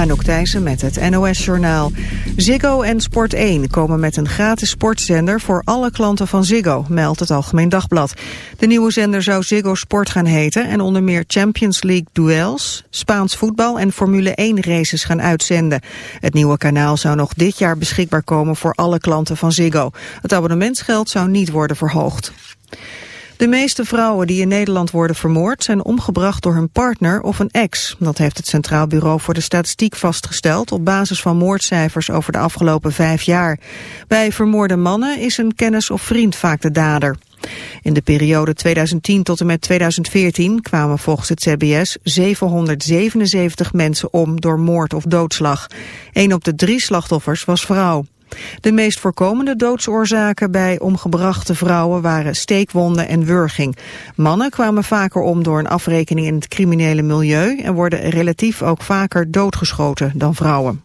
Anouk Thijssen met het NOS-journaal. Ziggo en Sport1 komen met een gratis sportzender voor alle klanten van Ziggo, meldt het Algemeen Dagblad. De nieuwe zender zou Ziggo Sport gaan heten en onder meer Champions League duels, Spaans voetbal en Formule 1 races gaan uitzenden. Het nieuwe kanaal zou nog dit jaar beschikbaar komen voor alle klanten van Ziggo. Het abonnementsgeld zou niet worden verhoogd. De meeste vrouwen die in Nederland worden vermoord zijn omgebracht door hun partner of een ex. Dat heeft het Centraal Bureau voor de Statistiek vastgesteld op basis van moordcijfers over de afgelopen vijf jaar. Bij vermoorde mannen is een kennis of vriend vaak de dader. In de periode 2010 tot en met 2014 kwamen volgens het CBS 777 mensen om door moord of doodslag. Een op de drie slachtoffers was vrouw. De meest voorkomende doodsoorzaken bij omgebrachte vrouwen waren steekwonden en wurging. Mannen kwamen vaker om door een afrekening in het criminele milieu en worden relatief ook vaker doodgeschoten dan vrouwen.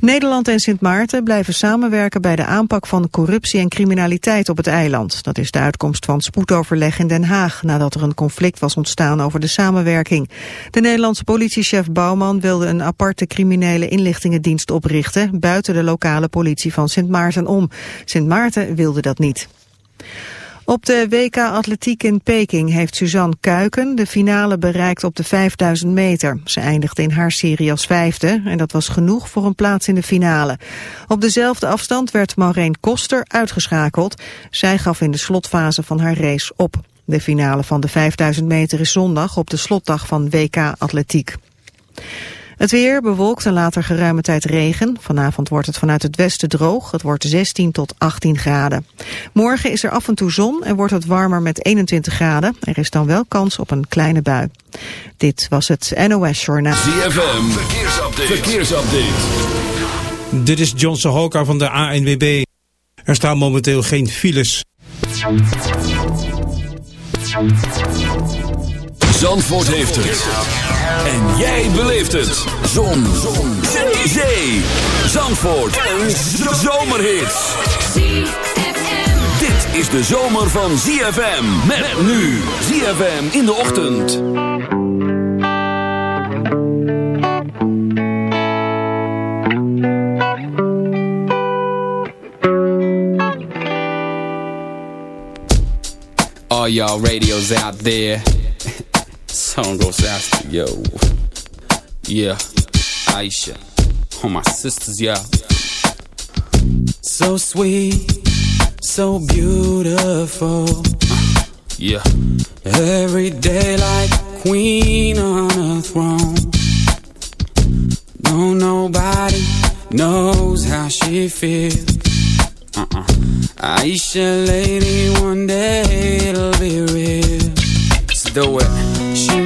Nederland en Sint Maarten blijven samenwerken bij de aanpak van corruptie en criminaliteit op het eiland. Dat is de uitkomst van spoedoverleg in Den Haag nadat er een conflict was ontstaan over de samenwerking. De Nederlandse politiechef Bouwman wilde een aparte criminele inlichtingendienst oprichten buiten de lokale politie van Sint Maarten om. Sint Maarten wilde dat niet. Op de WK Atletiek in Peking heeft Suzanne Kuiken de finale bereikt op de 5000 meter. Ze eindigde in haar serie als vijfde en dat was genoeg voor een plaats in de finale. Op dezelfde afstand werd Maureen Koster uitgeschakeld. Zij gaf in de slotfase van haar race op. De finale van de 5000 meter is zondag op de slotdag van WK Atletiek. Het weer bewolkt en later geruime tijd regen. Vanavond wordt het vanuit het westen droog. Het wordt 16 tot 18 graden. Morgen is er af en toe zon en wordt het warmer met 21 graden. Er is dan wel kans op een kleine bui. Dit was het NOS Journaal. ZFM, verkeersupdate. verkeersupdate. Dit is John Sahoka van de ANWB. Er staan momenteel geen files. Zandvoort heeft het. En jij beleeft het. Zon. Zon. Zee. Zandvoort. Een zomerhit. Dit is de zomer van ZFM. Met nu. ZFM in de ochtend. All y'all radios out there. Song goes out to yo. Yeah, Aisha. All my sisters, yeah. So sweet, so beautiful. Yeah. Every day like queen on a throne. No, nobody knows how she feels. Uh-uh. Aisha, lady, one day it'll be real. Let's do it. She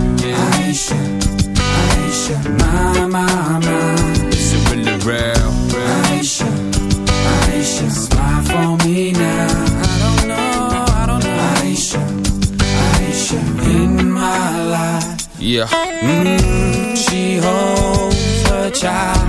Yeah. Aisha my, my, my. Is it really real? Aisha, Aisha, smile for me now. I don't know, I don't know. Aisha, Aisha, in my life. Yeah. Mm, she holds her child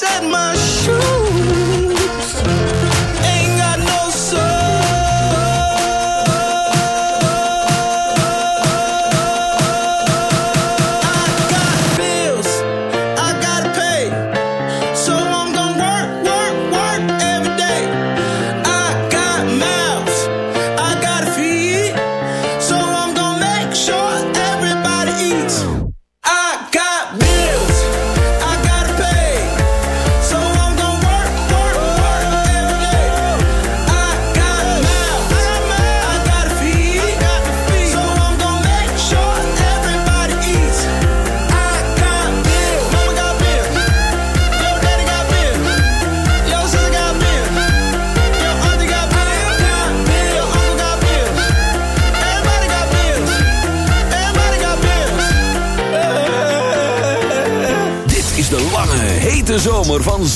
set my shoes.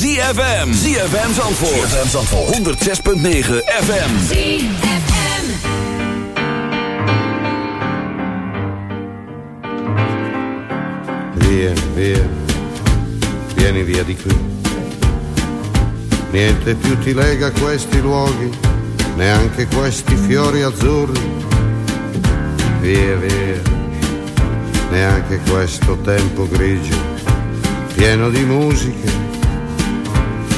ZFM. ZFM Zandvoort. ZFM Zandvoort. 106.9 FM. ZFM. Via, via, vieni via di qui. Niente più ti lega questi luoghi, neanche questi fiori azzurri. Via, via, neanche questo tempo grigio, pieno di musiche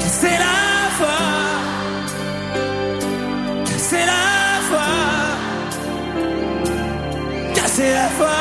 c'est la foi, c'est la foi, c'est la foi?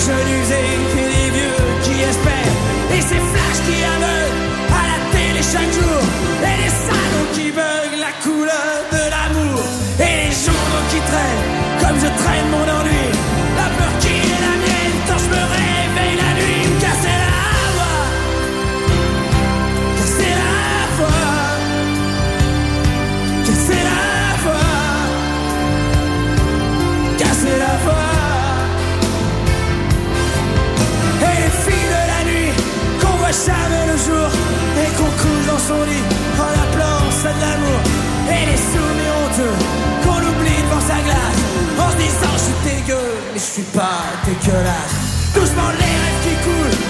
Jeunes usés suis pas dégueulasse. Doucement les rêves qui coulent.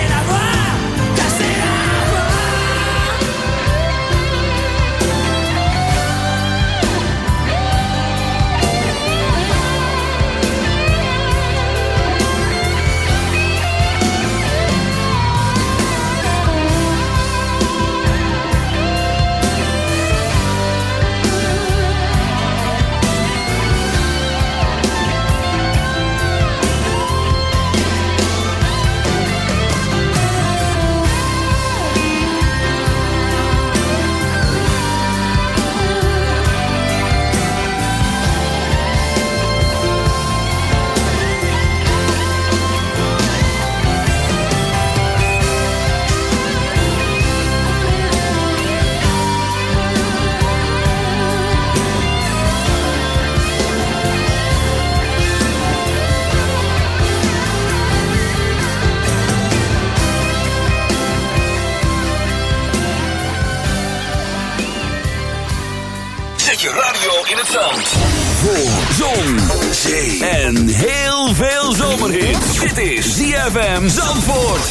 ZFM Zandvoort.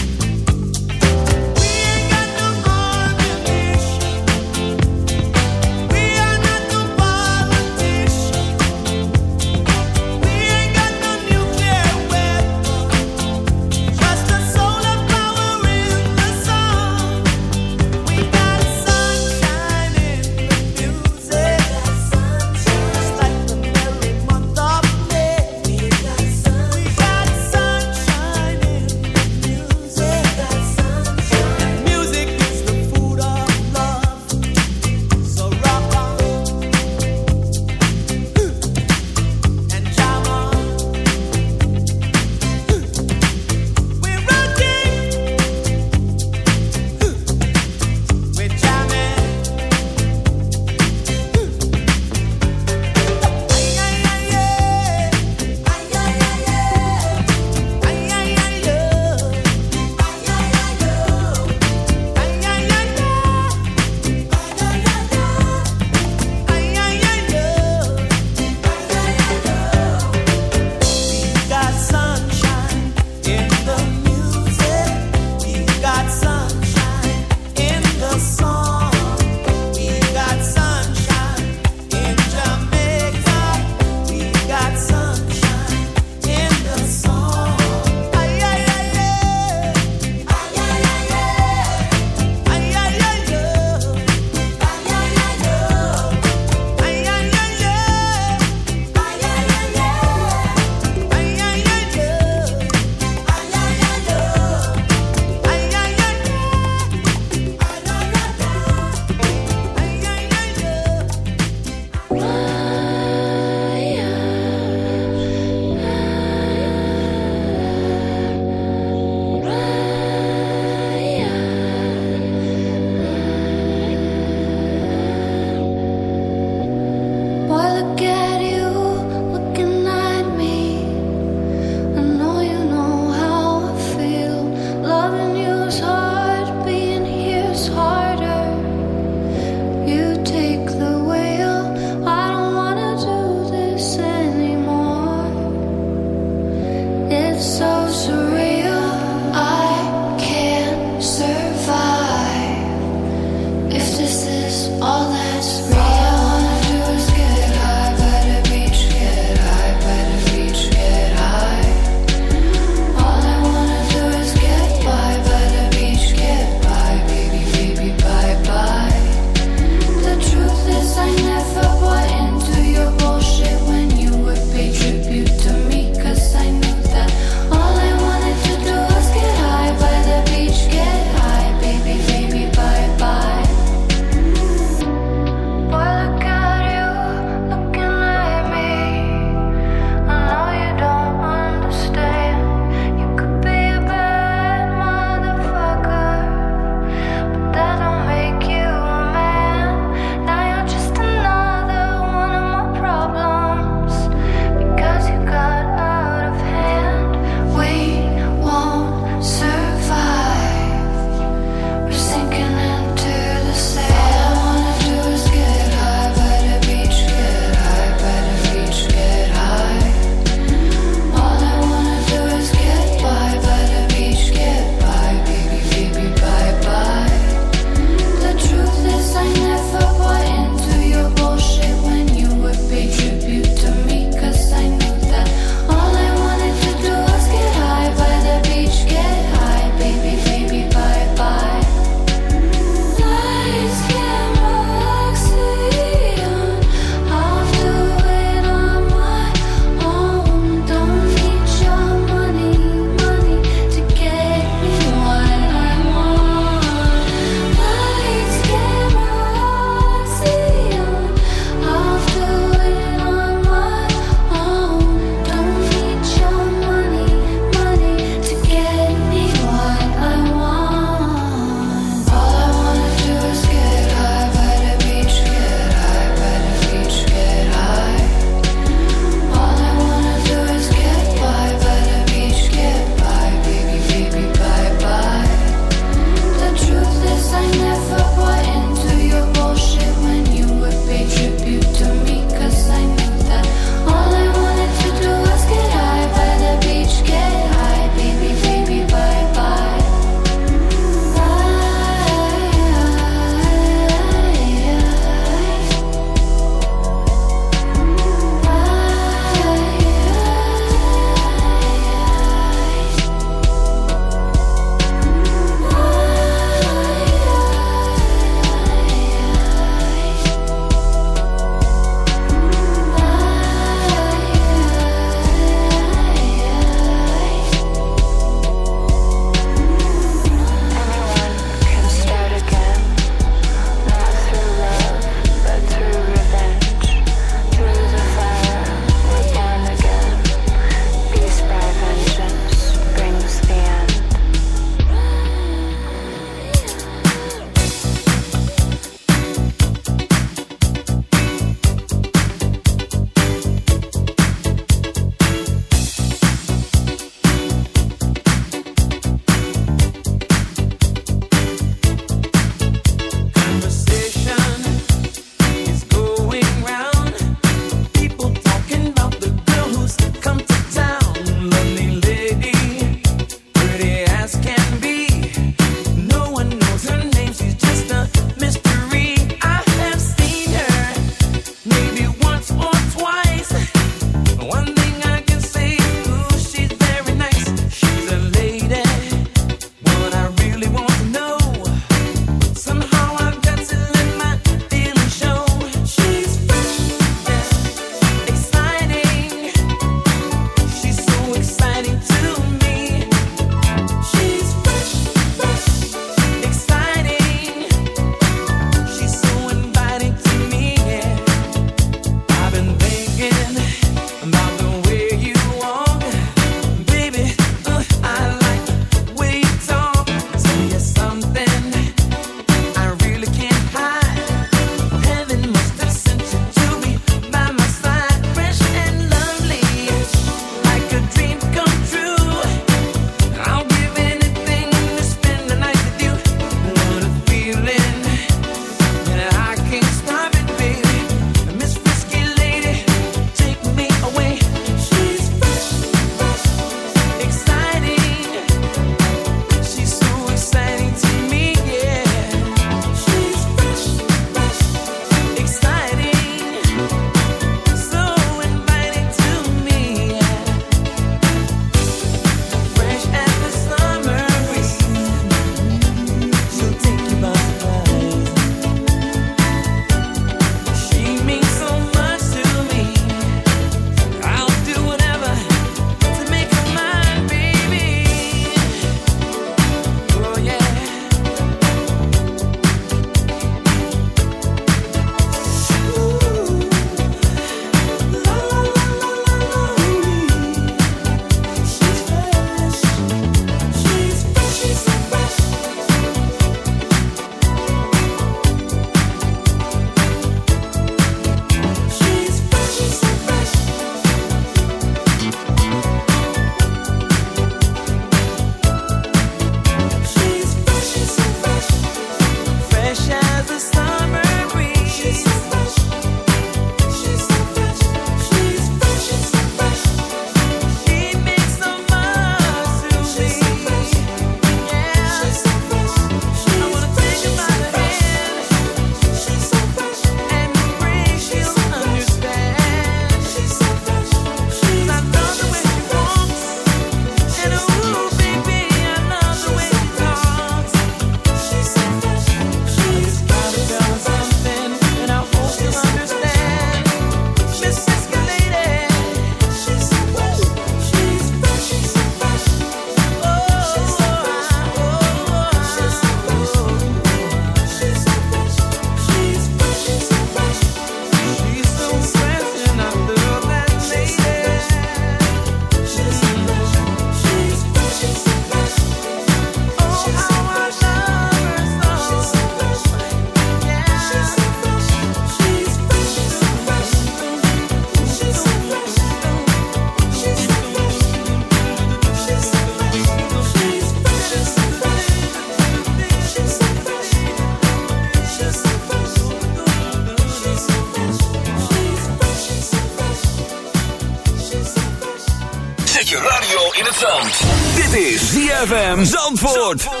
ZFM Zandvoort.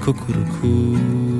Cuckoo-coo.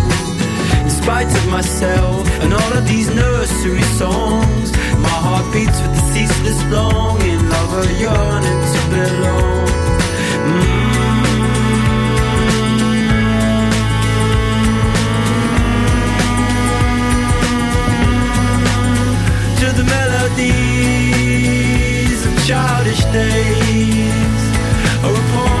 Spite of myself and all of these nursery songs, my heart beats with the ceaseless longing of a yearning to belong. Mm. To the melodies of childish days are upon,